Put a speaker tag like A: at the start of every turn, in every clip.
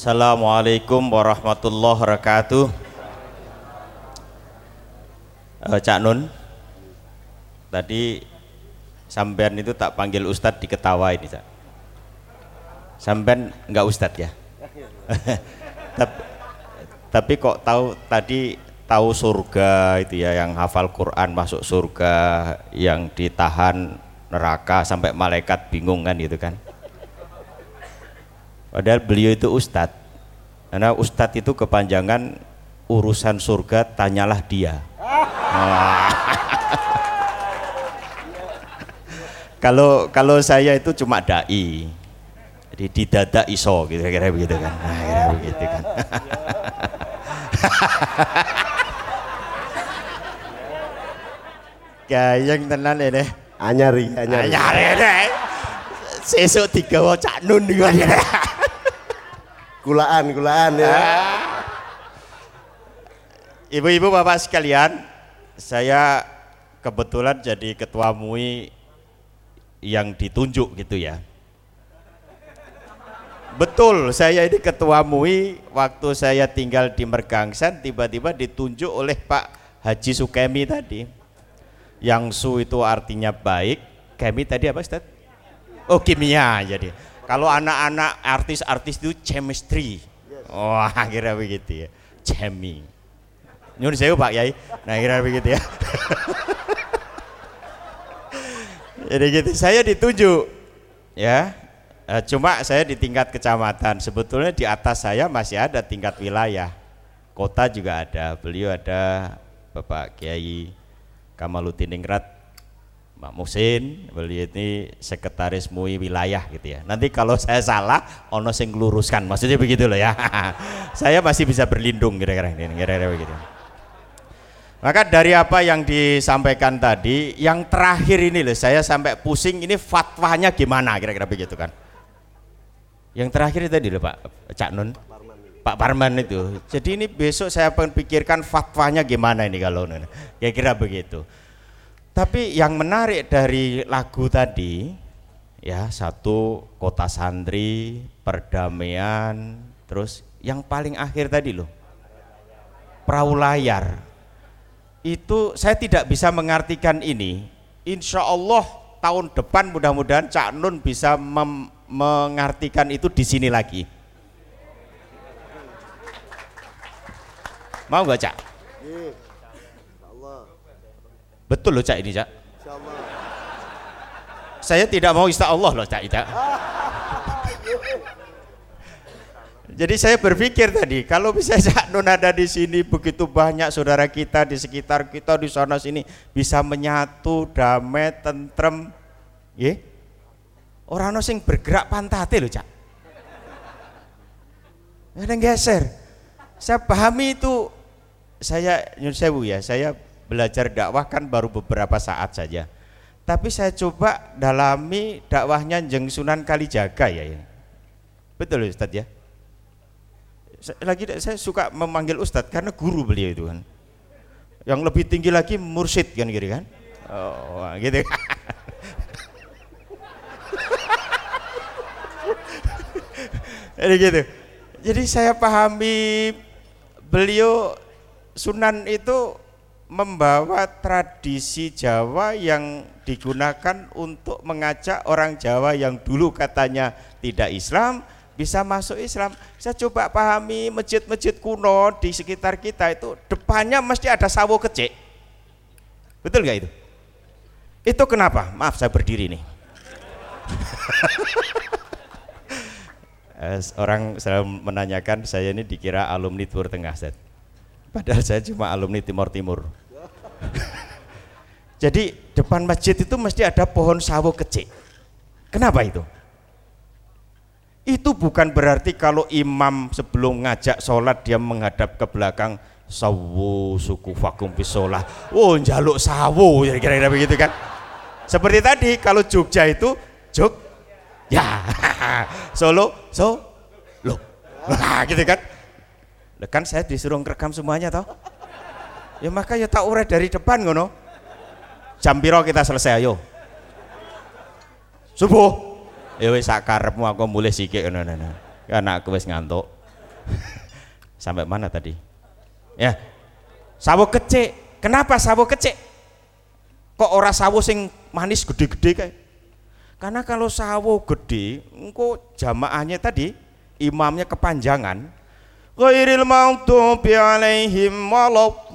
A: Assalamualaikum warahmatullahi wabarakatuh. Eh, Cak Nun, tadi sampean itu tak panggil Ustadz diketawa ini Cak. Sampean nggak Ustadz ya? tapi, tapi kok tahu tadi tahu surga itu ya yang hafal Quran masuk surga yang ditahan neraka sampai malaikat bingung kan gitu kan padahal beliau itu ustadz karena ustadz itu kepanjangan urusan surga tanyalah dia kalau kalau saya itu cuma dai jadi di dada iso gitu kira begitu kan nah, kira begitu kan Gayeng tenan ini.
B: Anyari, anyari.
A: Anyari ini. Sesuk digawa Cak Nun iku.
B: Kulaan, kulaan ya.
A: Ibu-ibu bapak sekalian, saya kebetulan jadi ketua MUI yang ditunjuk gitu ya. Betul, saya ini ketua MUI waktu saya tinggal di Mergangsan tiba-tiba ditunjuk oleh Pak Haji Sukemi tadi. Yang su itu artinya baik, Kemi tadi apa Ustaz? Oh kimia jadi. Kalau anak-anak artis-artis itu chemistry. Wah oh, kira begitu ya. Chemi. Nyun saya Pak Yai. Nah kira begitu ya. Jadi gitu, saya ditunjuk ya. Eh, cuma saya di tingkat kecamatan. Sebetulnya di atas saya masih ada tingkat wilayah. Kota juga ada. Beliau ada Bapak Kiai Kamaluddin Ningrat Mbak Musin, beliau ini sekretaris MUI wilayah gitu ya. Nanti kalau saya salah, ono sing luruskan, maksudnya begitu loh ya. saya masih bisa berlindung kira-kira kira-kira begitu. Maka dari apa yang disampaikan tadi, yang terakhir ini loh, saya sampai pusing ini fatwanya gimana kira-kira begitu kan. Yang terakhir tadi loh Pak Cak Nun. Pak Parman itu. Jadi ini besok saya akan pikirkan fatwanya gimana ini kalau ya kira begitu. Tapi yang menarik dari lagu tadi ya satu kota santri, perdamaian, terus yang paling akhir tadi loh. Perahu layar. Itu saya tidak bisa mengartikan ini. Insya Allah tahun depan mudah-mudahan Cak Nun bisa mengartikan itu di sini lagi Mau nggak cak? Betul loh cak ini cak. Saya tidak mau insya Allah loh cak. cak. Jadi saya berpikir tadi kalau bisa Cak Nun ada di sini begitu banyak saudara kita di sekitar kita di sana sini bisa menyatu damai tentrem, ya. Orang sing bergerak pantate loh cak. Ada geser. Saya pahami itu saya nyun sewu ya, saya belajar dakwah kan baru beberapa saat saja. Tapi saya coba dalami dakwahnya Jeng Sunan Kalijaga ya. ya. Betul Ustadz ya? Lagi saya suka memanggil Ustadz karena guru beliau itu kan. Yang lebih tinggi lagi mursyid kan gitu kan. Oh, gitu. Jadi gitu. Jadi saya pahami beliau Sunan itu membawa tradisi Jawa yang digunakan untuk mengajak orang Jawa yang dulu katanya tidak Islam bisa masuk Islam. Saya coba pahami masjid-masjid kuno di sekitar kita itu depannya mesti ada sawo kecil. Betul nggak itu? Itu kenapa? Maaf saya berdiri nih. Orang selalu menanyakan saya ini dikira alumni Timur Tengah, Set. Padahal saya cuma alumni Timur Timur. Jadi depan masjid itu mesti ada pohon sawo kecil. Kenapa itu? Itu bukan berarti kalau imam sebelum ngajak sholat dia menghadap ke belakang sawo suku vakum pisolah. Oh jaluk sawo kira-kira begitu kan. Seperti tadi kalau Jogja itu Jog ya Solo so lo nah, gitu kan kan saya disuruh ngerekam semuanya toh ya maka ya tak urai dari depan ngono jam piro kita selesai ayo subuh ya wis sakarepmu aku mulai sikik ngono ngono kan aku wis ngantuk Sampai mana tadi? Ya. Sawo kecik. Kenapa sawo kecik? Kok ora sawo sing manis gede-gede kayak? Karena kalau sawo gede, engko jamaahnya tadi imamnya kepanjangan. Ghairil maghdubi alaihim waladdallin.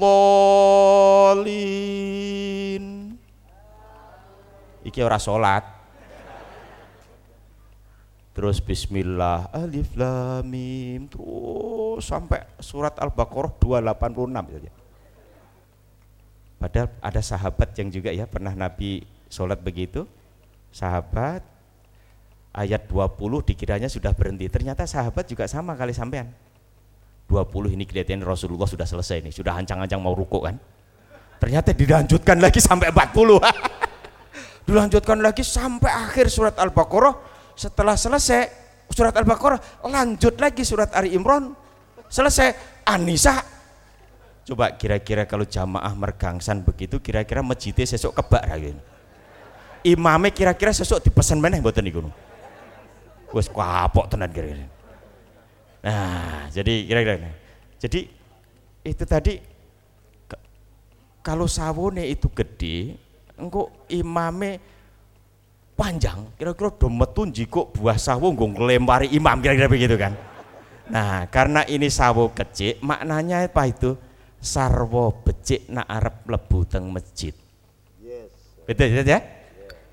A: Iki ora salat. Terus bismillah, alif lam mim, terus sampai surat Al-Baqarah 286 saja. Padahal ada sahabat yang juga ya pernah Nabi sholat begitu, sahabat ayat 20 dikiranya sudah berhenti. Ternyata sahabat juga sama kali sampean. 20 ini kelihatan Rasulullah sudah selesai nih, sudah hancang-hancang mau ruku kan. Ternyata dilanjutkan lagi sampai 40. dilanjutkan lagi sampai akhir surat Al-Baqarah. Setelah selesai surat Al-Baqarah lanjut lagi surat Ali Imran. Selesai. Anisa coba kira-kira kalau jamaah mergangsan begitu kira-kira masjidnya sesuk kebak lagi imamnya kira-kira sesuk dipesan mana buatan niku wes kapok tenan kira-kira nah jadi kira-kira jadi itu tadi kalau sawone itu gede engkau imamnya panjang kira-kira do metu jiko buah sawo nggo nglempari imam kira-kira begitu kan? Nah karena ini sawo kecil maknanya apa itu? Sarwo becik nak arep lebu teng masjid. Yes. betul ya? Yeah.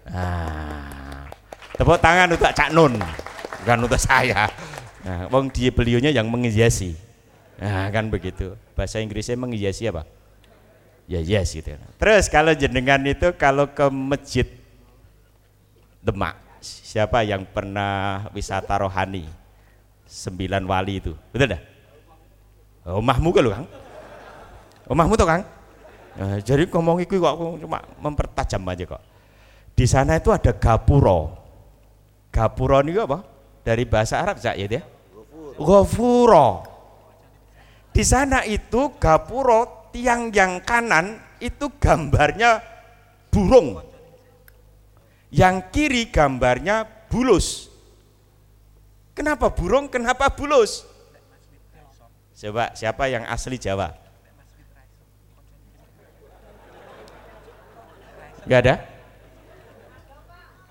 A: nah tepuk tangan untuk Cak Nun bukan untuk saya nah wong dia beliaunya yang menghiasi nah kan begitu bahasa Inggrisnya menghiasi apa ya yes gitu terus kalau jenengan itu kalau ke masjid Demak. Siapa yang pernah wisata rohani? Sembilan wali itu. Betul dah? Omahmu kan lu Kang? Omahmu tuh Kang? Nah, jadi ngomong itu kok cuma mempertajam aja kok. Di sana itu ada gapuro. Gapuro ini apa? Dari bahasa Arab ya dia. Gafuro. Di sana itu gapuro tiang yang kanan itu gambarnya burung yang kiri gambarnya bulus. Kenapa burung? Kenapa bulus? Coba siapa yang asli Jawa? Gak ada?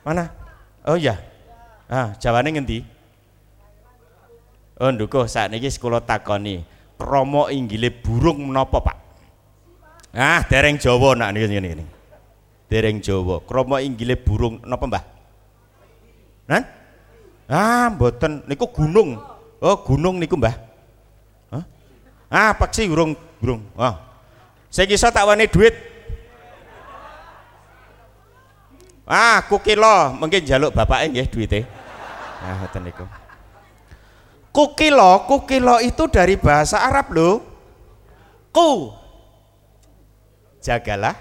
A: Mana? Oh iya. Ah, Jawane ngendi? Oh ndukuh saat ini sekolah takoni. Kromo inggile burung menapa, Pak? Ah, dereng Jawa nak niki ngene dereng Jawa. Krama inggile burung napa Mbah? Nan? Ah, mboten niku gunung. Oh, gunung niku Mbah. Ah, peksi burung burung. Oh. Saya kisah tak wani duit. Ah, kukilo mungkin jaluk bapaknya nggih duite. Ah, ngoten niku. Kukilo, kukilo itu dari bahasa Arab loh. Ku jagalah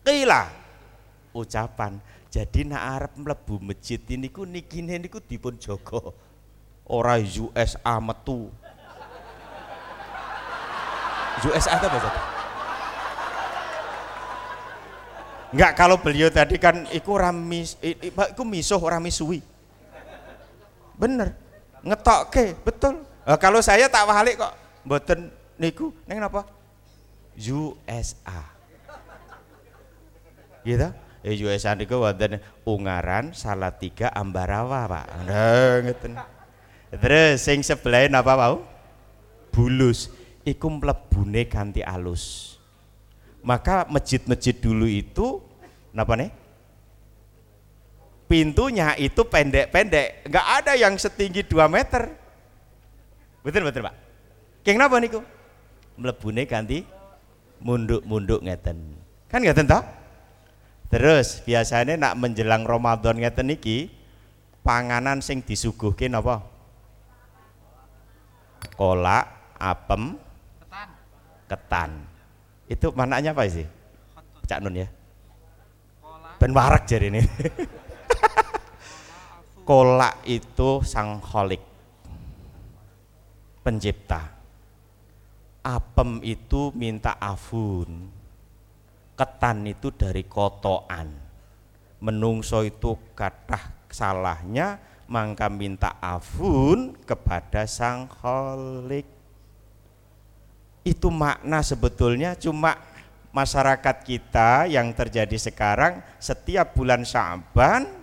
A: kila ucapan. Jadi nak arep mlebu masjid ini ku nikine niku dipun jaga. Ora USA metu. USA itu apa Enggak kalau beliau tadi kan iku ramis iku misuh ora misui. Bener. Ngetokke, betul. Nah, kalau saya tak walik kok mboten niku neng napa? USA. Gitu? Eh USA niku wonten Ungaran, Salatiga, Ambarawa, Pak. Nah, ngeten. Terus sing sebelah napa mau? Bulus. Iku mlebune kanthi alus. Maka masjid-masjid dulu itu napa nih? Pintunya itu pendek-pendek, enggak ada yang setinggi 2 meter. Betul betul, Pak. Keng napa niku? Mlebune ganti munduk-munduk ngeten. Kan ngeten toh? Terus biasanya nak menjelang Ramadan ngeten iki panganan sing disuguhke napa? Kolak, apem, ketan. Ketan. Itu mananya apa sih? Cak Nun ya. Ben warak jadi ini. Kolak itu sang holik pencipta. Apem itu minta afun ketan itu dari kotoan menungso itu kathah salahnya maka minta afun kepada sang kholik itu makna sebetulnya cuma masyarakat kita yang terjadi sekarang setiap bulan Syaban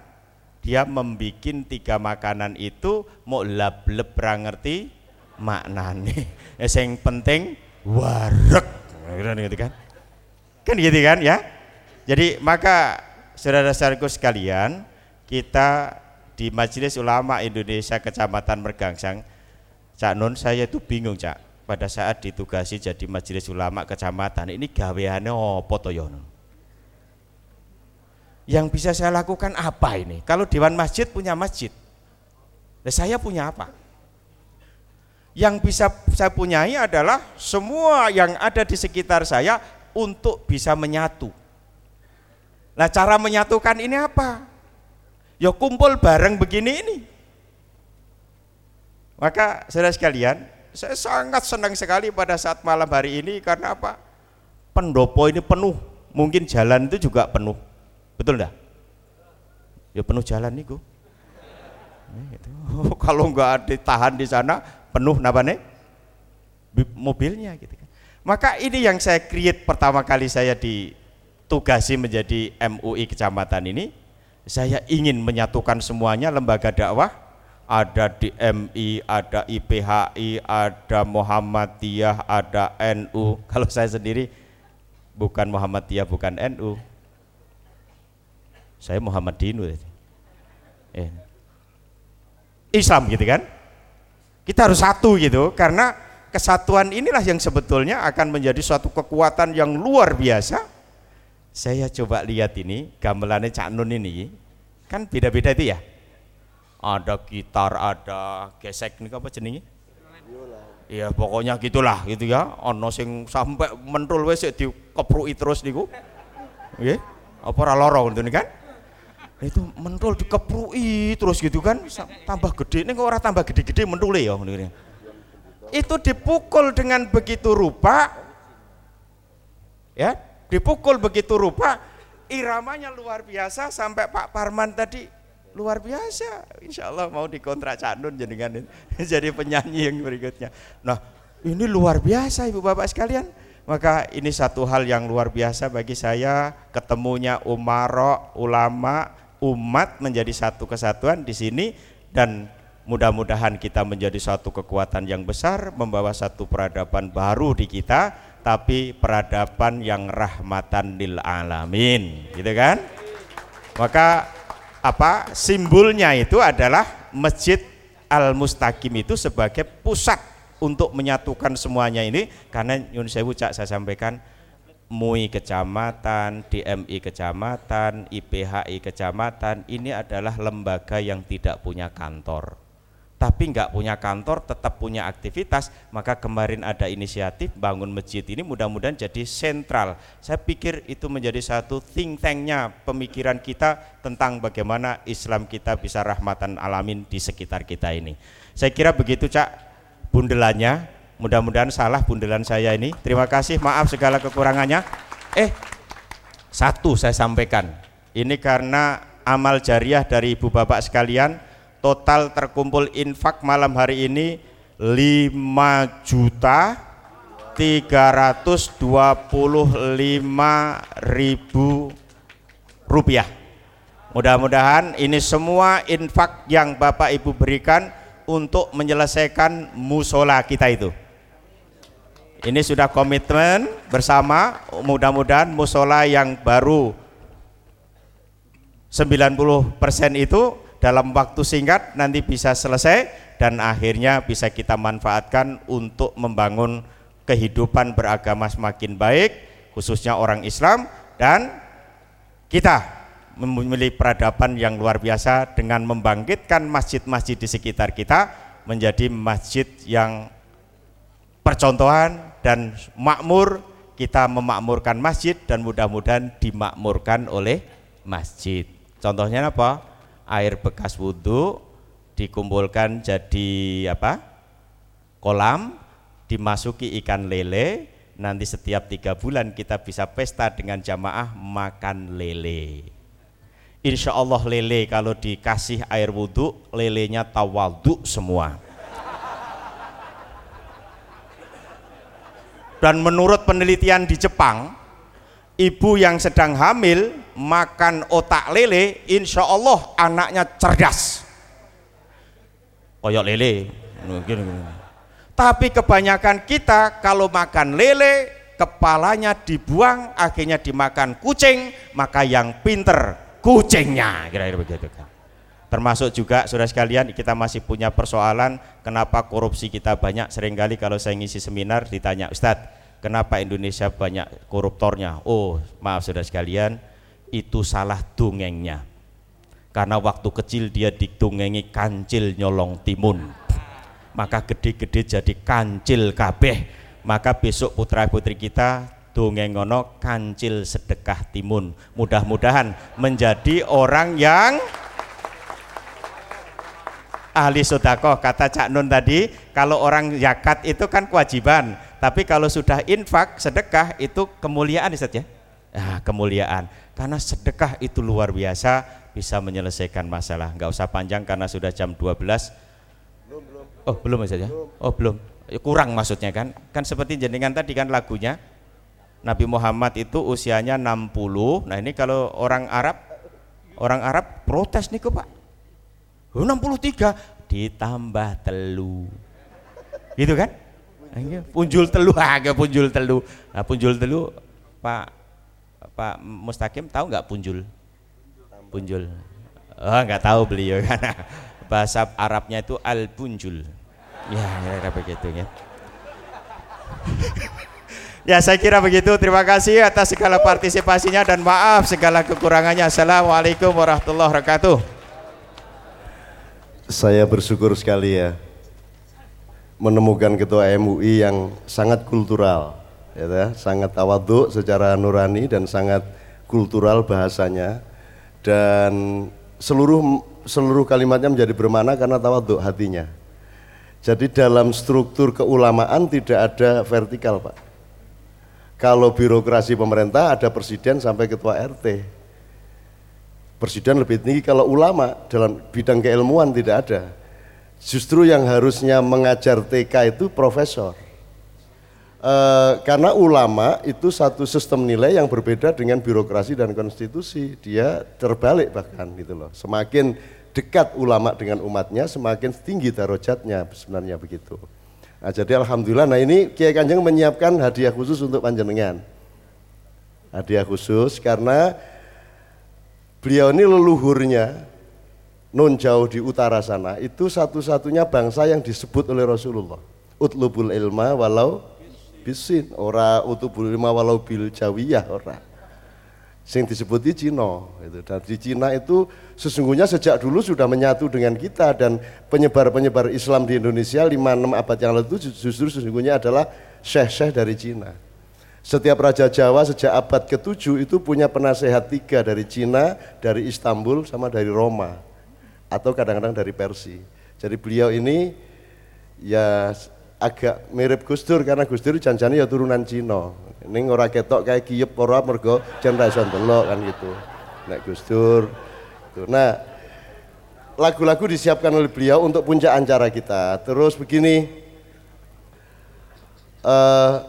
A: dia membuat tiga makanan itu mau lab-leb ngerti maknane. Yang penting warek. Gitu kan? Kan gitu kan ya? Jadi maka saudara-saudaraku sekalian, kita di Majelis Ulama Indonesia Kecamatan Mergangsang, Cak Nun saya itu bingung Cak, pada saat ditugasi jadi Majelis Ulama Kecamatan, ini gaweane apa to ya Yang bisa saya lakukan apa ini? Kalau Dewan Masjid punya masjid, saya punya apa? Yang bisa saya punyai adalah semua yang ada di sekitar saya untuk bisa menyatu. Nah cara menyatukan ini apa? Ya kumpul bareng begini ini. Maka saudara sekalian, saya sangat senang sekali pada saat malam hari ini karena apa? Pendopo ini penuh, mungkin jalan itu juga penuh, betul enggak? Ya penuh jalan nih gitu. Kalau nggak ditahan di sana penuh napa nih? Mobilnya gitu kan. Maka ini yang saya create pertama kali saya ditugasi menjadi MUI kecamatan ini. Saya ingin menyatukan semuanya lembaga dakwah. Ada DMI, ada IPHI, ada Muhammadiyah, ada NU. Kalau saya sendiri bukan Muhammadiyah, bukan NU. Saya Muhammad Dinu. Eh. Islam gitu kan. Kita harus satu gitu karena kesatuan inilah yang sebetulnya akan menjadi suatu kekuatan yang luar biasa. Saya coba lihat ini gamelannya Cak Nun ini kan beda-beda itu ya. Ada gitar, ada gesek ini apa jenenge? Iya pokoknya gitulah gitu ya. Ono sing sampai mentul wes dikepruki terus niku. Nggih. Apa ora lara ngono kan? Itu mentul dikepruki terus gitu kan tambah gede. Ning ora tambah gede-gede mentule ya itu dipukul dengan begitu rupa ya dipukul begitu rupa iramanya luar biasa sampai Pak Parman tadi luar biasa insya Allah mau dikontrak Candun jenengan jadi penyanyi yang berikutnya. Nah ini luar biasa ibu bapak sekalian. Maka ini satu hal yang luar biasa bagi saya ketemunya umaro ulama umat menjadi satu kesatuan di sini dan Mudah-mudahan kita menjadi satu kekuatan yang besar, membawa satu peradaban baru di kita, tapi peradaban yang rahmatan lil alamin, gitu kan? Maka apa? Simbolnya itu adalah Masjid Al Mustaqim itu sebagai pusat untuk menyatukan semuanya ini. Karena Yun Sewu Cak saya sampaikan MUI kecamatan, DMI kecamatan, IPHI kecamatan ini adalah lembaga yang tidak punya kantor tapi nggak punya kantor, tetap punya aktivitas, maka kemarin ada inisiatif bangun masjid ini mudah-mudahan jadi sentral. Saya pikir itu menjadi satu think tanknya pemikiran kita tentang bagaimana Islam kita bisa rahmatan alamin di sekitar kita ini. Saya kira begitu cak bundelannya. Mudah-mudahan salah bundelan saya ini. Terima kasih, maaf segala kekurangannya. Eh, satu saya sampaikan. Ini karena amal jariah dari ibu bapak sekalian total terkumpul infak malam hari ini 5 juta 325 ribu rupiah mudah-mudahan ini semua infak yang Bapak Ibu berikan untuk menyelesaikan musola kita itu ini sudah komitmen bersama mudah-mudahan musola yang baru 90% itu dalam waktu singkat nanti bisa selesai dan akhirnya bisa kita manfaatkan untuk membangun kehidupan beragama semakin baik khususnya orang Islam dan kita memiliki peradaban yang luar biasa dengan membangkitkan masjid-masjid di sekitar kita menjadi masjid yang percontohan dan makmur kita memakmurkan masjid dan mudah-mudahan dimakmurkan oleh masjid. Contohnya apa? air bekas wudhu dikumpulkan jadi apa? Kolam dimasuki ikan lele nanti setiap tiga bulan kita bisa pesta dengan jamaah makan lele. Insya Allah lele kalau dikasih air wudhu lelenya tawaldu semua dan menurut penelitian di Jepang ibu yang sedang hamil makan otak lele insya Allah anaknya cerdas. Koyok lele. Tapi kebanyakan kita kalau makan lele kepalanya dibuang akhirnya dimakan kucing maka yang pinter kucingnya. Kira-kira begitu termasuk juga saudara sekalian kita masih punya persoalan kenapa korupsi kita banyak? Seringkali kalau saya ngisi seminar ditanya Ustadz kenapa Indonesia banyak koruptornya? Oh maaf saudara sekalian itu salah dongengnya. Karena waktu kecil dia didongengi kancil nyolong timun. Maka gede-gede jadi kancil kabeh. Maka besok putra putri kita dongengono kancil sedekah timun. Mudah-mudahan menjadi orang yang ahli sodakoh kata Cak Nun tadi kalau orang zakat itu kan kewajiban tapi kalau sudah infak sedekah itu kemuliaan Ustaz ya? Nah, kemuliaan. Karena sedekah itu luar biasa bisa menyelesaikan masalah. Nggak usah panjang karena sudah jam 12 belum, belum. oh belum Ustaz ya? Oh belum. Kurang maksudnya kan? Kan seperti jenengan tadi kan lagunya Nabi Muhammad itu usianya 60. Nah, ini kalau orang Arab orang Arab protes nih kok Pak. 63 ditambah telu. Gitu kan? Punjul telu agak punjul telu. Nah, punjul telu Pak Pak Mustaqim tahu nggak punjul? Punjul. Oh, nggak tahu beliau kan. Bahasa Arabnya itu al-punjul. Ya, ya begitu ya. Ya saya kira begitu. Terima kasih atas segala partisipasinya dan maaf segala kekurangannya. Assalamualaikum warahmatullahi wabarakatuh.
B: Saya bersyukur sekali ya menemukan ketua MUI yang sangat kultural, ya, sangat tawaduk secara nurani dan sangat kultural bahasanya dan seluruh seluruh kalimatnya menjadi bermakna karena tawaduk hatinya. Jadi dalam struktur keulamaan tidak ada vertikal, Pak kalau birokrasi pemerintah ada presiden sampai ketua RT. Presiden lebih tinggi kalau ulama dalam bidang keilmuan tidak ada. Justru yang harusnya mengajar TK itu profesor. E, karena ulama itu satu sistem nilai yang berbeda dengan birokrasi dan konstitusi. Dia terbalik bahkan gitu loh. Semakin dekat ulama dengan umatnya, semakin tinggi darajatnya sebenarnya begitu. Nah, jadi alhamdulillah nah ini Kiai Kanjeng menyiapkan hadiah khusus untuk panjenengan. Hadiah khusus karena beliau ini leluhurnya non jauh di utara sana itu satu-satunya bangsa yang disebut oleh Rasulullah. Utlubul ilma walau bisin, ora utubul ilma walau bil jawiyah ora. Sing disebut di Cina itu dan di Cina itu sesungguhnya sejak dulu sudah menyatu dengan kita dan penyebar-penyebar Islam di Indonesia 5-6 abad yang lalu itu justru sesungguhnya adalah syekh-syekh dari Cina setiap Raja Jawa sejak abad ke-7 itu punya penasehat tiga dari Cina, dari Istanbul sama dari Roma atau kadang-kadang dari Persia jadi beliau ini ya agak mirip Gus Dur karena Gus Dur janjane ya turunan Cina Ning ora ketok kayak kiyep ora mergo jan ra kan gitu. Nek Gus Dur. Gitu. Nah, lagu-lagu disiapkan oleh beliau untuk puncak acara kita. Terus begini, uh,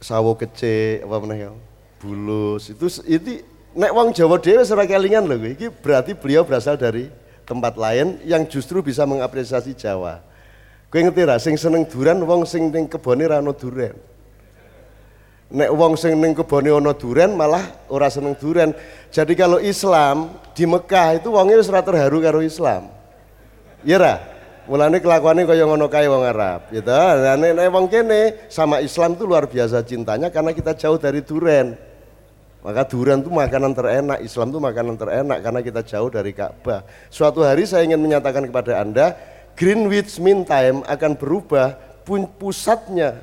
B: sawo kece apa meneh ya? Bulus itu itu nek wong Jawa dhewe ora kelingan lho iki berarti beliau berasal dari tempat lain yang justru bisa mengapresiasi Jawa. Kowe ngerti ra sing seneng duran wong sing ning kebone ra ono duren. Nek wong sing ning kebone ono duren malah ora seneng duren. Jadi kalau Islam di Mekah itu wongnya wis terharu karo Islam. Iya ra? Mulane kelakuannya kaya ngono kae wong Arab, gitu. Nek, nek wong kene sama Islam itu luar biasa cintanya karena kita jauh dari duren. Maka durian itu makanan terenak, Islam itu makanan terenak karena kita jauh dari Ka'bah. Suatu hari saya ingin menyatakan kepada Anda, Greenwich Mean Time akan berubah pusatnya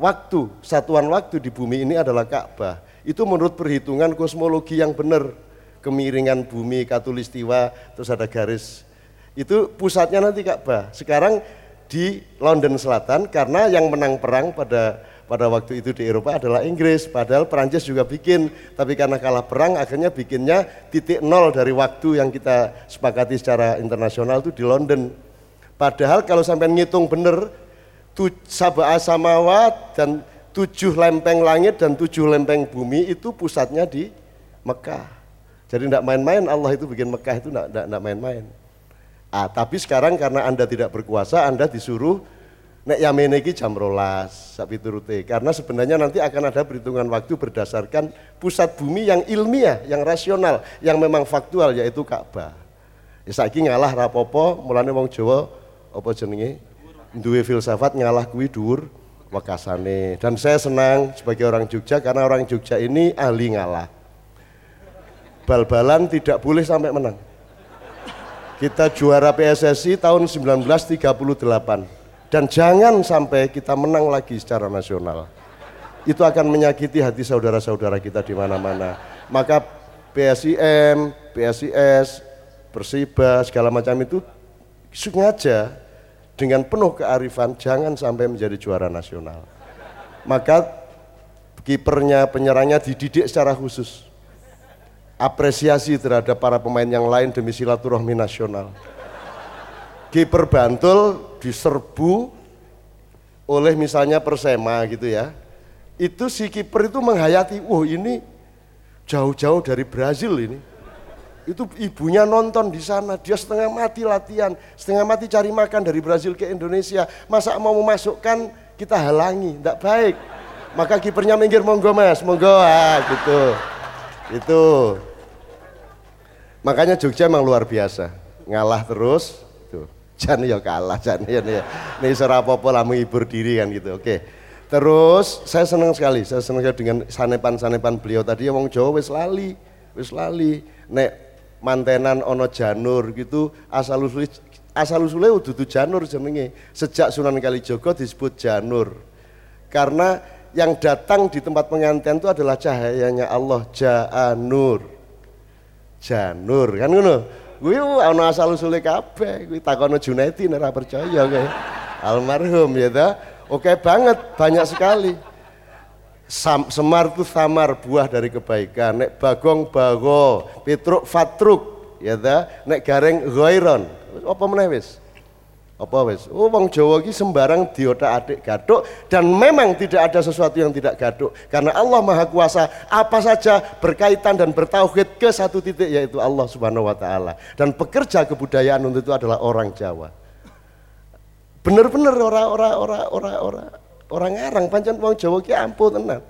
B: waktu, satuan waktu di bumi ini adalah Ka'bah. Itu menurut perhitungan kosmologi yang benar. Kemiringan bumi, katulistiwa, terus ada garis. Itu pusatnya nanti Ka'bah. Sekarang di London Selatan karena yang menang perang pada pada waktu itu di Eropa adalah Inggris, padahal Perancis juga bikin, tapi karena kalah perang akhirnya bikinnya titik nol dari waktu yang kita sepakati secara internasional itu di London. Padahal kalau sampai ngitung bener, sabah samawat dan tujuh lempeng langit dan tujuh lempeng bumi itu pusatnya di Mekah. Jadi tidak main-main Allah itu bikin Mekah itu tidak main-main. Ah, tapi sekarang karena Anda tidak berkuasa, Anda disuruh nek yamene iki jam rolas sapi turute karena sebenarnya nanti akan ada perhitungan waktu berdasarkan pusat bumi yang ilmiah, yang rasional, yang memang faktual yaitu Ka'bah. Ya saiki ngalah rapopo, mulane wong Jawa apa jenenge? Duwe filsafat ngalah kuwi dhuwur wekasane. Dan saya senang sebagai orang Jogja karena orang Jogja ini ahli ngalah. Bal-balan tidak boleh sampai menang. Kita juara PSSI tahun 1938 dan jangan sampai kita menang lagi secara nasional. Itu akan menyakiti hati saudara-saudara kita di mana-mana. Maka PSIM, PSIS, Persiba, segala macam itu sengaja dengan penuh kearifan jangan sampai menjadi juara nasional. Maka kipernya, penyerangnya dididik secara khusus. Apresiasi terhadap para pemain yang lain demi silaturahmi nasional kiper Bantul diserbu oleh misalnya Persema gitu ya. Itu si kiper itu menghayati, wah ini jauh-jauh dari Brazil ini. Itu ibunya nonton di sana, dia setengah mati latihan, setengah mati cari makan dari Brazil ke Indonesia. Masa mau memasukkan kita halangi, tidak baik. Maka kipernya minggir monggo mas, monggo ah, gitu. Itu. Makanya Jogja memang luar biasa, ngalah terus, jan ya kalah jan. Ya nih nih apa-apa lah menghibur diri kan gitu. Oke. Terus saya senang sekali. Saya senang sekali dengan sanepan-sanepan beliau tadi. Ya wong Jawa wis lali wis lali. Nek mantenan ono janur gitu asal usule asal usule ududu janur jenenge. Sejak Sunan Kalijogo disebut janur. Karena yang datang di tempat pengantin itu adalah cahayanya Allah janur janur kan ngono Kuwi ana asal usule kabeh, kuwi takono Junaidi ora percaya kowe. Almarhum ya ta. Oke banget, banyak sekali. Sam, semar itu samar buah dari kebaikan. Nek bagong bago, petruk fatruk, ya ta. Nek gareng ghairon. Apa meneh wis? Apa wes oh wong Jawa ki sembarang diotak-adik gaduk dan memang tidak ada sesuatu yang tidak gaduk. Karena Allah Maha Kuasa apa saja berkaitan dan bertauhid ke satu titik yaitu Allah Subhanahu wa taala. Dan pekerja kebudayaan untuk itu adalah orang Jawa. Bener-bener orang-orang orang-orang orang orang ngarang. Pancen wong Jawa ki ampun tenan.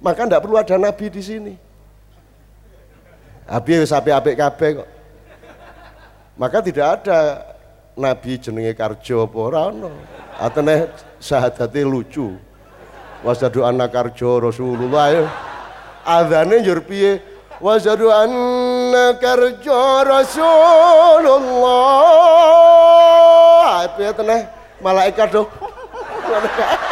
B: Maka tidak perlu ada nabi di sini. Abi wis apik-apik kabeh kok. Maka tidak ada nabi jenenge Karjo apa ora ono. Atene sahadate lucu. Wasadu anak Karjo Rasulullah ya. Adzane njur piye? Wasadu anna Karjo Rasulullah. Piye teneh malaikat do.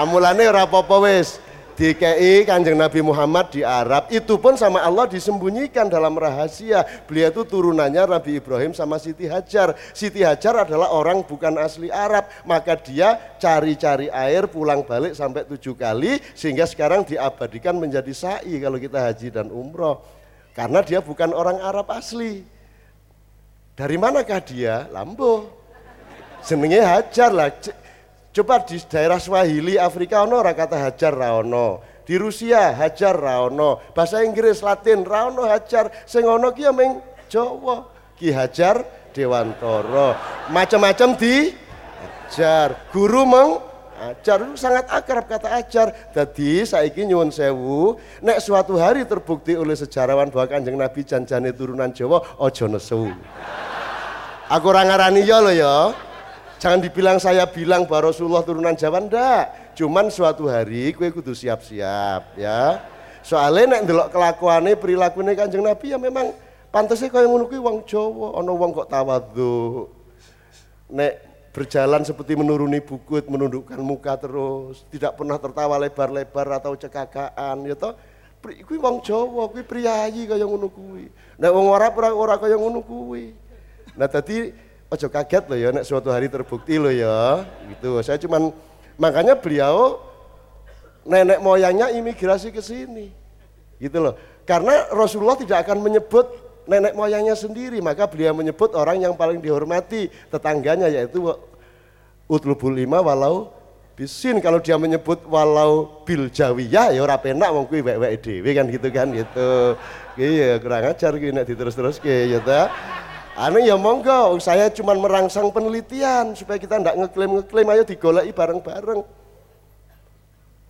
B: Amulane ora apa-apa wis DKI kanjeng Nabi Muhammad di Arab. Itu pun sama Allah disembunyikan dalam rahasia. Beliau itu turunannya Nabi Ibrahim sama Siti Hajar. Siti Hajar adalah orang bukan asli Arab. Maka dia cari-cari air pulang balik sampai tujuh kali sehingga sekarang diabadikan menjadi sa'i kalau kita haji dan umroh. Karena dia bukan orang Arab asli. Dari manakah dia? Lambo senengnya Hajar lah Coba di daerah Swahili Afrika ono ora kata hajar ra. Di Rusia hajar ra. Bahasa Inggris Latin ra hajar. Sing ono ki ya meng Jawa. Ki Hajar Dewantoro. Macam-macam di hajar. Guru meng ajar itu sangat akrab kata ajar. Jadi saiki nyuwun sewu, nek suatu hari terbukti oleh sejarawan bahwa Kanjeng Nabi janjane turunan Jawa ojo nesu. Aku ora ngarani ya lo ya. Jangan dibilang saya bilang bahwa Rasulullah turunan Jawa ndak. Cuman suatu hari kue kudu siap-siap ya. Soalnya nek ndelok kelakuane perilakune Kanjeng Nabi ya memang pantasnya kaya ngono kuwi wong Jawa, ana wong kok tawadhu. Nek berjalan seperti menuruni bukit, menundukkan muka terus, tidak pernah tertawa lebar-lebar atau cekakaan ya toh. Kuwi wong Jawa, kuwi priyayi kaya ngono kuwi. Nek wong ora ora kaya ngono kuwi. Nah tadi ojo kaget loh ya nek suatu hari terbukti loh ya. Gitu. Saya cuman makanya beliau nenek moyangnya imigrasi ke sini. Gitu loh. Karena Rasulullah tidak akan menyebut nenek moyangnya sendiri. Maka beliau menyebut orang yang paling dihormati tetangganya yaitu utlubul lima walau bisin. Kalau dia menyebut walau bil jawiyah ya ora penak wong kuwi wek-wek dhewe kan gitu kan gitu. Iya kurang ajar kuwi nek diterus-terus ya ta Anu ya monggo, saya cuma merangsang penelitian supaya kita tidak ngeklaim-ngeklaim, ayo digoleki bareng-bareng.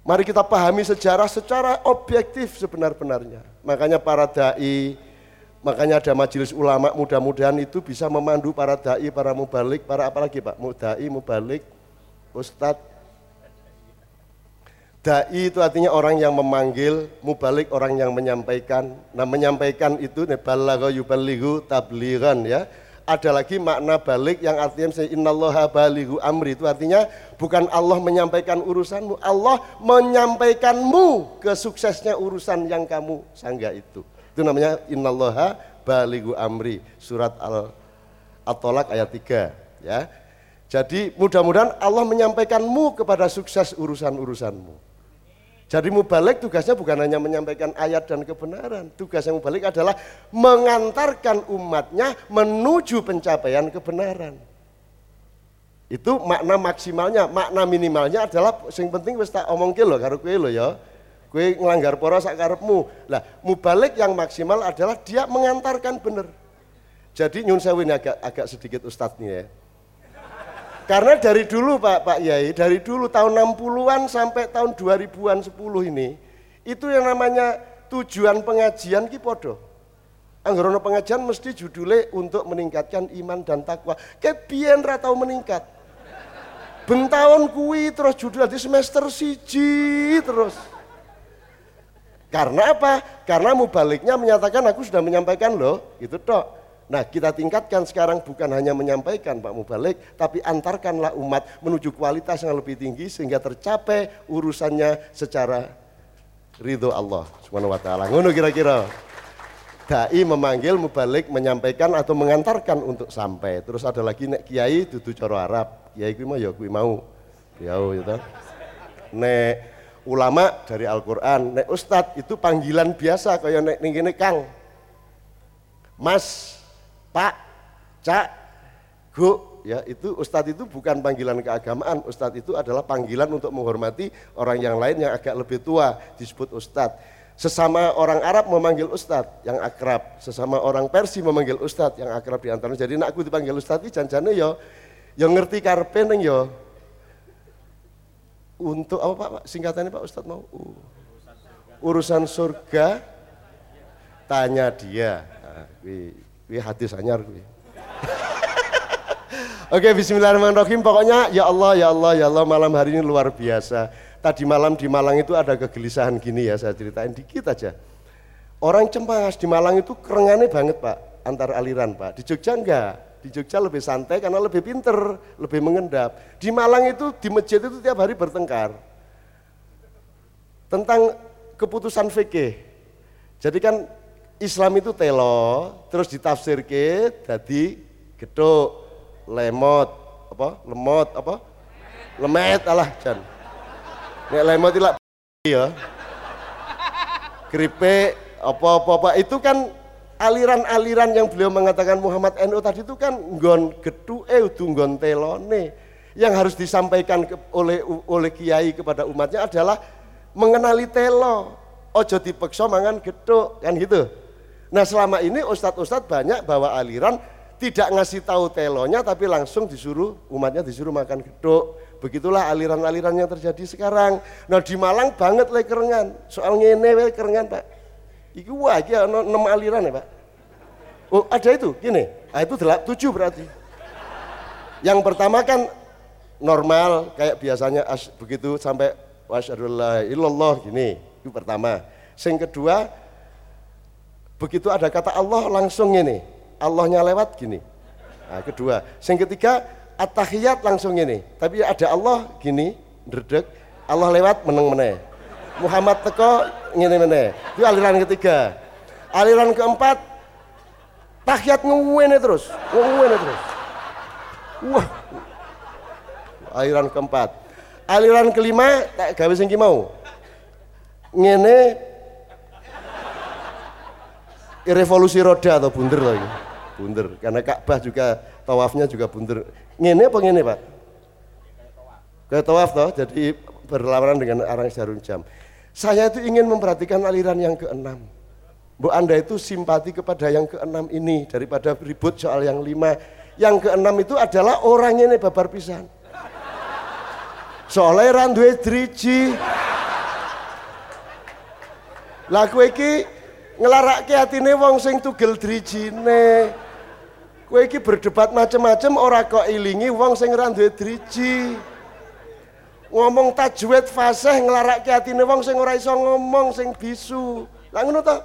B: Mari kita pahami sejarah secara objektif sebenar-benarnya. Makanya para dai, makanya ada majelis ulama mudah-mudahan itu bisa memandu para dai, para mubalik, para apalagi Pak, mudai, mubalik, ustadz, Dai itu artinya orang yang memanggil, mubalik orang yang menyampaikan. Nah menyampaikan itu balagha yuballighu tablighan ya. Ada lagi makna balik yang artinya misalnya innallaha balighu amri itu artinya bukan Allah menyampaikan urusanmu, Allah menyampaikanmu ke suksesnya urusan yang kamu sangga itu. Itu namanya innallaha balighu amri surat al At-Tolak ayat 3 ya. Jadi mudah-mudahan Allah menyampaikanmu kepada sukses urusan-urusanmu. Jadi mubalik tugasnya bukan hanya menyampaikan ayat dan kebenaran. Tugas yang mubalik adalah mengantarkan umatnya menuju pencapaian kebenaran. Itu makna maksimalnya, makna minimalnya adalah yang penting wis tak omongke lho karo kowe lho ya. Kowe nglanggar para sak karepmu. Lah, mubalik yang maksimal adalah dia mengantarkan benar. Jadi nyun sewu ini agak agak sedikit nih ya. Karena dari dulu Pak Pak Yai, dari dulu tahun 60-an sampai tahun 2000-an 10 ini, itu yang namanya tujuan pengajian ki podo. Anggarono pengajian mesti judulnya untuk meningkatkan iman dan takwa. Kebian ratau meningkat. Bentahun kui terus judul di semester siji terus. Karena apa? Karena mubaliknya menyatakan aku sudah menyampaikan loh, itu toh. Nah kita tingkatkan sekarang bukan hanya menyampaikan Pak Mubalik, tapi antarkanlah umat menuju kualitas yang lebih tinggi sehingga tercapai urusannya secara ridho Allah subhanahu wa ta'ala. Ngono kira-kira. Dai memanggil mubalik menyampaikan atau mengantarkan untuk sampai. Terus ada lagi nek kiai dudu coro Arab. Kiai kuwi mau ya kuwi mau. Ya gitu. Nek ulama dari Al-Qur'an, nek ustad itu panggilan biasa kaya nek ning Kang. Mas, Pak, Cak, Gu, ya itu ustadz itu bukan panggilan keagamaan, ustadz itu adalah panggilan untuk menghormati orang yang lain yang agak lebih tua disebut ustadz. Sesama orang Arab memanggil ustadz yang akrab, sesama orang Persia memanggil ustadz yang akrab di antaranya. Jadi nak aku dipanggil ustadz itu janjane yo, yo ngerti karpe neng yo. Untuk apa Pak? Singkatannya Pak Ustadz mau? Uh. Urusan surga tanya dia. Nah, Wih hadis anyar kuwi. Oke, bismillahirrahmanirrahim. Pokoknya ya Allah, ya Allah, ya Allah malam hari ini luar biasa. Tadi malam di Malang itu ada kegelisahan gini ya, saya ceritain dikit aja. Orang cemas di Malang itu kerengannya banget Pak, antar aliran Pak. Di Jogja enggak, di Jogja lebih santai karena lebih pinter, lebih mengendap. Di Malang itu, di masjid itu tiap hari bertengkar. Tentang keputusan fikih. Jadi kan Islam itu telo, terus ditafsir ke, jadi geduk, lemot, apa? Lemot, apa? Lemet alah jan. Nek lemot ilak ya. Keripik, apa-apa apa itu kan aliran-aliran yang beliau mengatakan Muhammad NU tadi itu kan nggon eh udu nggon telone. Yang harus disampaikan ke, oleh oleh kiai kepada umatnya adalah mengenali telo. Ojo dipeksa mangan geduk kan gitu. Nah selama ini ustadz-ustadz banyak bawa aliran tidak ngasih tahu telonya tapi langsung disuruh umatnya disuruh makan geduk. Begitulah aliran-aliran yang terjadi sekarang. Nah di Malang banget le kerengan. Soal ngene we kerengan Pak. Iku wah iki 6 aliran ya Pak. Oh ada itu gini. Ah itu tujuh berarti. Yang pertama kan normal kayak biasanya as, begitu sampai wasyadullah illallah gini. Itu pertama. Yang kedua Begitu ada kata Allah langsung ini. Allahnya lewat gini. Nah, kedua. Yang ketiga, at-tahiyat langsung ini. Tapi ada Allah gini, dredeg. Allah lewat meneng meneh. Muhammad teko ngene meneh. Itu aliran ketiga. Aliran keempat tahiyat ngene terus, ngene terus. Wah. Aliran keempat. Aliran kelima tak gawe sing mau. Ngene revolusi roda atau bunder lagi. Bunder karena Ka'bah juga tawafnya juga bunder. Ngene apa ngene, Pak? Kayak tawaf toh, jadi berlawanan dengan arang jarum jam. Saya itu ingin memperhatikan aliran yang keenam. Bu Anda itu simpati kepada yang keenam ini daripada ribut soal yang lima. Yang keenam itu adalah orangnya ini babar pisan. Soalnya randuwe driji. Kowe iki ngelarake atine wong sing tugel drijine. Kowe iki berdebat macam-macam ora kok ilingi wong sing ora duwe driji. Ngomong tajwid fasih nglarake atine wong sing ora iso ngomong sing bisu. Lah ngono to?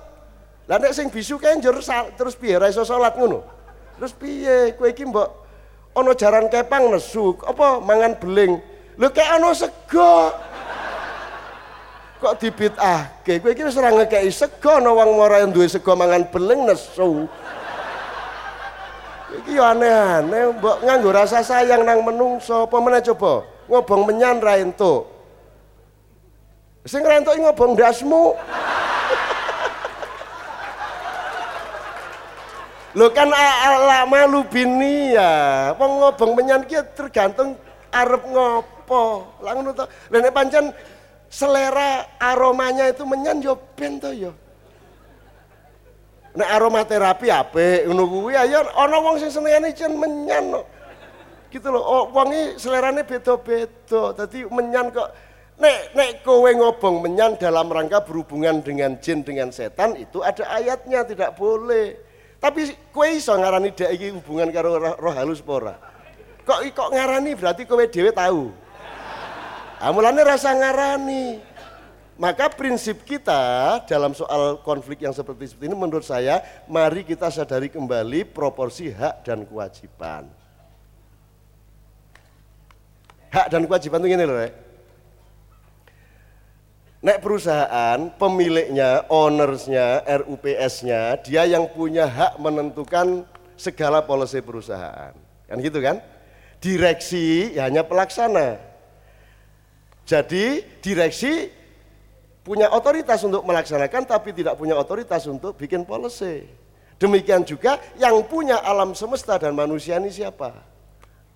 B: Lah nek sing bisu kae njur terus piye ora iso salat ngono. Terus piye kowe iki mbok ana jaran kepang nesu apa mangan beling. Lho kayak ana sego. Kok dibitahke? Kowe iki wis ora ngekeki sego ana wong ora duwe sego mangan beling nesu. Iki yo aneh-aneh mbok nganggo rasa sayang nang menungso apa meneh coba? ngobong menyan ra entuk. Sing ra entuk ngobong dasmu. Lho kan ala malu bini ya. Wong ngobong menyan ki tergantung arep ngopo. Lah ngono to. Lah pancen selera aromanya itu menyan yo ben to yo. Nek aromaterapi apik ngono kuwi ya ana wong sing senengane jen menyan no gitu loh oh wangi selerane beda-beda. Tadi menyan kok nek nek kowe ngobong menyan dalam rangka berhubungan dengan jin dengan setan itu ada ayatnya tidak boleh. Tapi kowe iso ngarani dek iki hubungan karo roh, roh halus pora kok kok ngarani berarti kowe dhewe tahu amulane rasa ngarani maka prinsip kita dalam soal konflik yang seperti ini menurut saya mari kita sadari kembali proporsi hak dan kewajiban hak dan kewajiban itu gini loh ya. Nek perusahaan, pemiliknya, ownersnya, RUPS-nya, dia yang punya hak menentukan segala polisi perusahaan. Kan gitu kan? Direksi ya hanya pelaksana. Jadi direksi punya otoritas untuk melaksanakan tapi tidak punya otoritas untuk bikin polisi. Demikian juga yang punya alam semesta dan manusia ini siapa?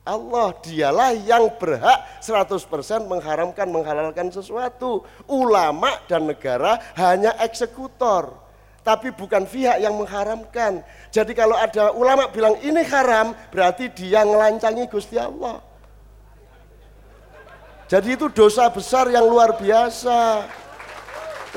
B: Allah dialah yang berhak 100% mengharamkan menghalalkan sesuatu. Ulama dan negara hanya eksekutor. Tapi bukan pihak yang mengharamkan. Jadi kalau ada ulama bilang ini haram, berarti dia ngelancangi Gusti Allah. Jadi itu dosa besar yang luar biasa.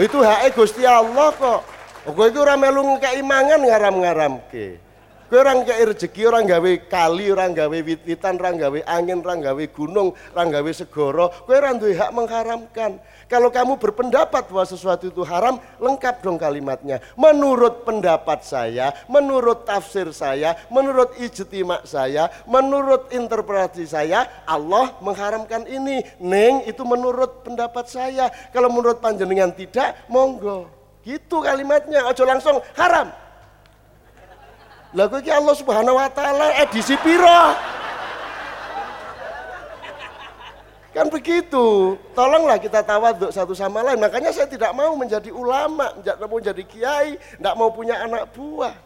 B: Itu hak Gusti Allah kok. Kowe itu ora melu ngekeki ngaram-ngaram ke. Kowe orang kayak rezeki, orang gawe kali, orang gawe wit-witan, orang gawe angin, orang gawe gunung, orang gawe segoro. Kowe orang duwe hak mengharamkan. Kalau kamu berpendapat bahwa sesuatu itu haram, lengkap dong kalimatnya. Menurut pendapat saya, menurut tafsir saya, menurut ijtimak saya, menurut interpretasi saya, Allah mengharamkan ini. Neng itu menurut pendapat saya. Kalau menurut panjenengan tidak, monggo. Gitu kalimatnya, ojo langsung haram. Kowe iki Allah Subhanahu wa taala edisi piro? Kan begitu. Tolonglah kita tawaduk satu sama lain. Makanya saya tidak mau menjadi ulama, tidak mau jadi kiai, tidak mau punya anak buah.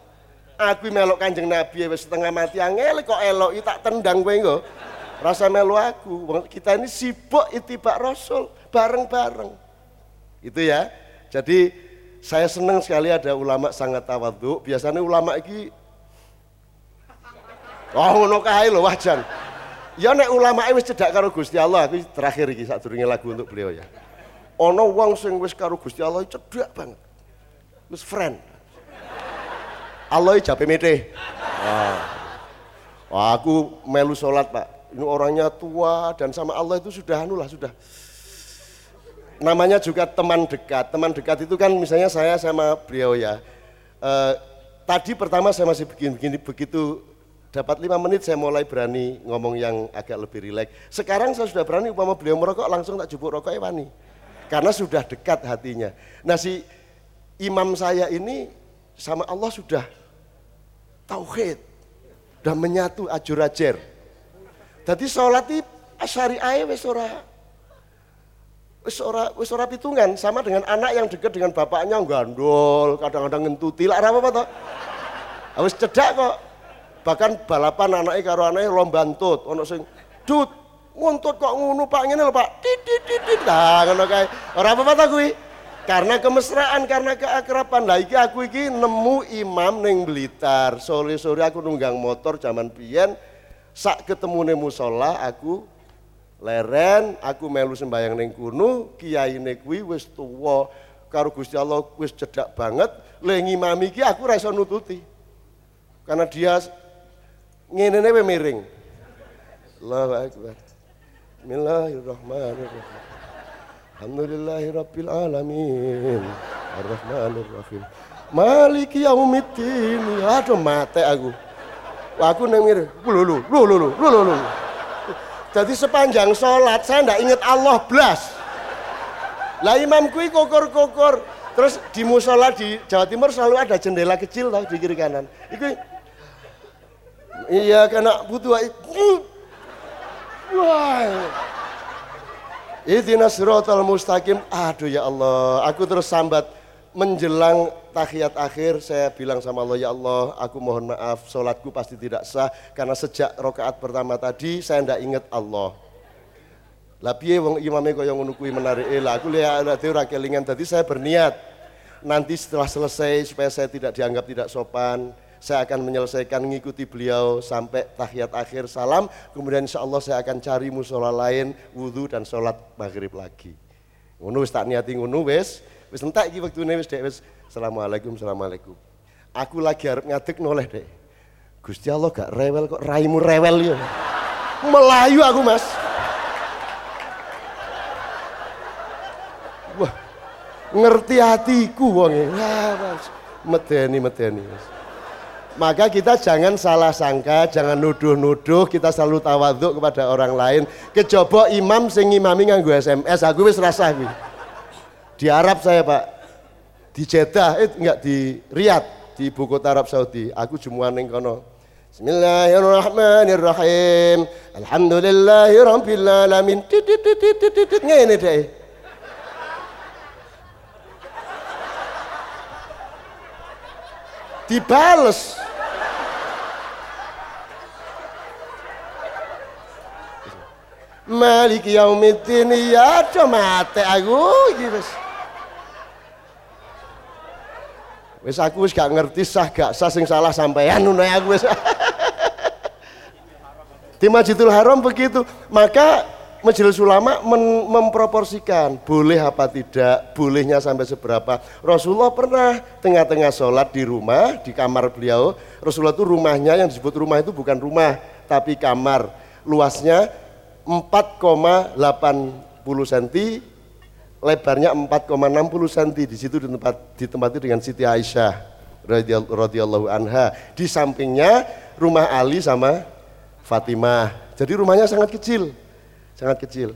B: Aku melok kanjeng Nabi setengah mati angel kok elok tak tendang kowe engko. Rasa melu aku. Kita ini sibuk itibak Rasul bareng-bareng. Itu ya. Jadi saya senang sekali ada ulama sangat tawaduk. Biasanya ulama ini Oh ngono kae lho wajan. Ya nek ulama wis cedak karo Gusti Allah, aku terakhir iki sadurunge lagu untuk beliau ya. Ana wong sing wis karo Gusti Allah cedak banget. Wis friend. Allah jape mete. Wah. Wah, aku melu sholat pak. Ini orangnya tua dan sama Allah itu sudah anu lah sudah. Namanya juga teman dekat. Teman dekat itu kan misalnya saya sama beliau ya. Eh, tadi pertama saya masih begini-begini begitu dapat lima menit saya mulai berani ngomong yang agak lebih rileks. Sekarang saya sudah berani upama beliau merokok langsung tak jupuk rokok Wani. Karena sudah dekat hatinya. Nah si imam saya ini sama Allah sudah tauhid. Sudah menyatu ajur ajar. Dadi sholat iki syariah wis wis ora pitungan sama dengan anak yang dekat dengan bapaknya gandol, kadang-kadang ngentuti lah apa-apa toh. Wis cedak kok. Bahkan balapan anaknya karo anaknya lomba ntut, ono sing dut nguntut kok ngono Pak ngene lho Pak. Tit tit tit tit. Lah ngono kae. Ora apa-apa ta kuwi. Karena kemesraan, karena keakraban. Lah iki aku iki nemu imam ning Blitar. Sore-sore aku nunggang motor zaman biyen sak ketemune musola aku leren, aku melu sembayang ning kono, kiyaine kuwi wis tuwa karo Gusti Allah wis cedak banget, le ngimami iki aku ora iso nututi. Karena dia ngene ne miring. Allahu akbar. Bismillahirrahmanirrahim. Alhamdulillahi rabbil alamin. Arrahmanir rahim. Maliki yaumiddin. Aduh mate aku. Aku neng mirip. Lho lho lho lho lho lho. Jadi sepanjang sholat saya ndak inget Allah blas. Lah imam kui kokor-kokor. Terus di musola di Jawa Timur selalu ada jendela kecil tau di kiri kanan. Iku Iya kena butuh Wah. Ihdinas siratal mustaqim. Aduh ya Allah, aku terus sambat menjelang tahiyat akhir saya bilang sama Allah ya Allah aku mohon maaf sholatku pasti tidak sah karena sejak rokaat pertama tadi saya tidak ingat Allah. Lah piye wong imame kaya ngono kuwi menarik? Lah aku lihat ada ora kelingan tadi saya berniat. Nanti setelah selesai supaya saya tidak dianggap tidak sopan saya akan menyelesaikan mengikuti beliau sampai tahiyat akhir salam. Kemudian insya Allah saya akan cari musola lain wudhu dan sholat maghrib lagi. Ngono wis tak niati ngono wis. Wis entek iki wektune wis dek. Wis assalamualaikum assalamualaikum. Aku lagi arep ngadeg noleh dek. Gusti Allah gak rewel kok raimu rewel ya melayu aku mas. Wah ngerti hatiku wonge. Wah mas. Medeni medeni mas maka kita jangan salah sangka, jangan nuduh-nuduh, kita selalu tawaduk kepada orang lain. Kecoba imam sing imami nganggo SMS, aku wis rasa kuwi. Di Arab saya, Pak. Di Jeddah, eh enggak di Riyadh, di ibu kota Arab Saudi. Aku jumuan ning kono. Bismillahirrahmanirrahim. Alhamdulillahirabbil alamin. Ngene deh. Dibales. Maliki yaumiddin ya do mate aku iki wis. Wis aku wis gak ngerti sah gak sah sing salah sampean ngono aku wis. Di Masjidil Haram begitu. Maka Majelis Ulama memproporsikan boleh apa tidak, bolehnya sampai seberapa. Rasulullah pernah tengah-tengah sholat di rumah, di kamar beliau. Rasulullah itu rumahnya yang disebut rumah itu bukan rumah, tapi kamar. Luasnya 4,80 cm, lebarnya 4,60 cm. Di situ di tempat ditempati dengan Siti Aisyah radhiyallahu anha. Di sampingnya rumah Ali sama Fatimah. Jadi rumahnya sangat kecil. Sangat kecil.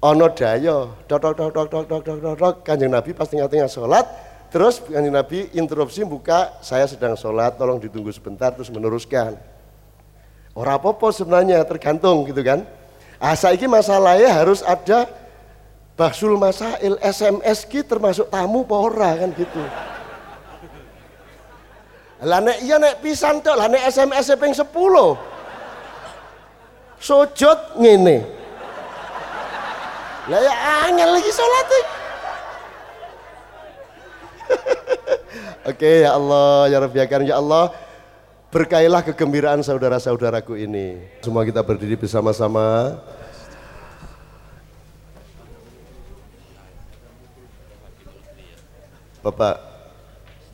B: Ono dayo, tok tok tok tok tok tok tok tok Kanjeng Nabi pas tengah-tengah sholat, terus Kanjeng Nabi interupsi buka, saya sedang sholat, tolong ditunggu sebentar terus meneruskan. Orang apa sebenarnya tergantung gitu kan. Ah saiki masalahnya harus ada Basul Masail SMS ki termasuk tamu apa ora kan gitu. Lah nek iya nek pisan tok, lah nek SMS ping 10. Sujud ngene. Lah ya angel lagi salat Oke ya Allah ya Rabbi ya Allah Berkailah kegembiraan saudara-saudaraku ini. Semua kita berdiri bersama-sama. Bapak,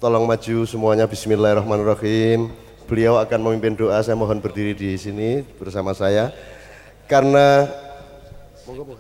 B: tolong maju semuanya bismillahirrahmanirrahim. Beliau akan memimpin doa, saya mohon berdiri di sini bersama saya. Karena monggo.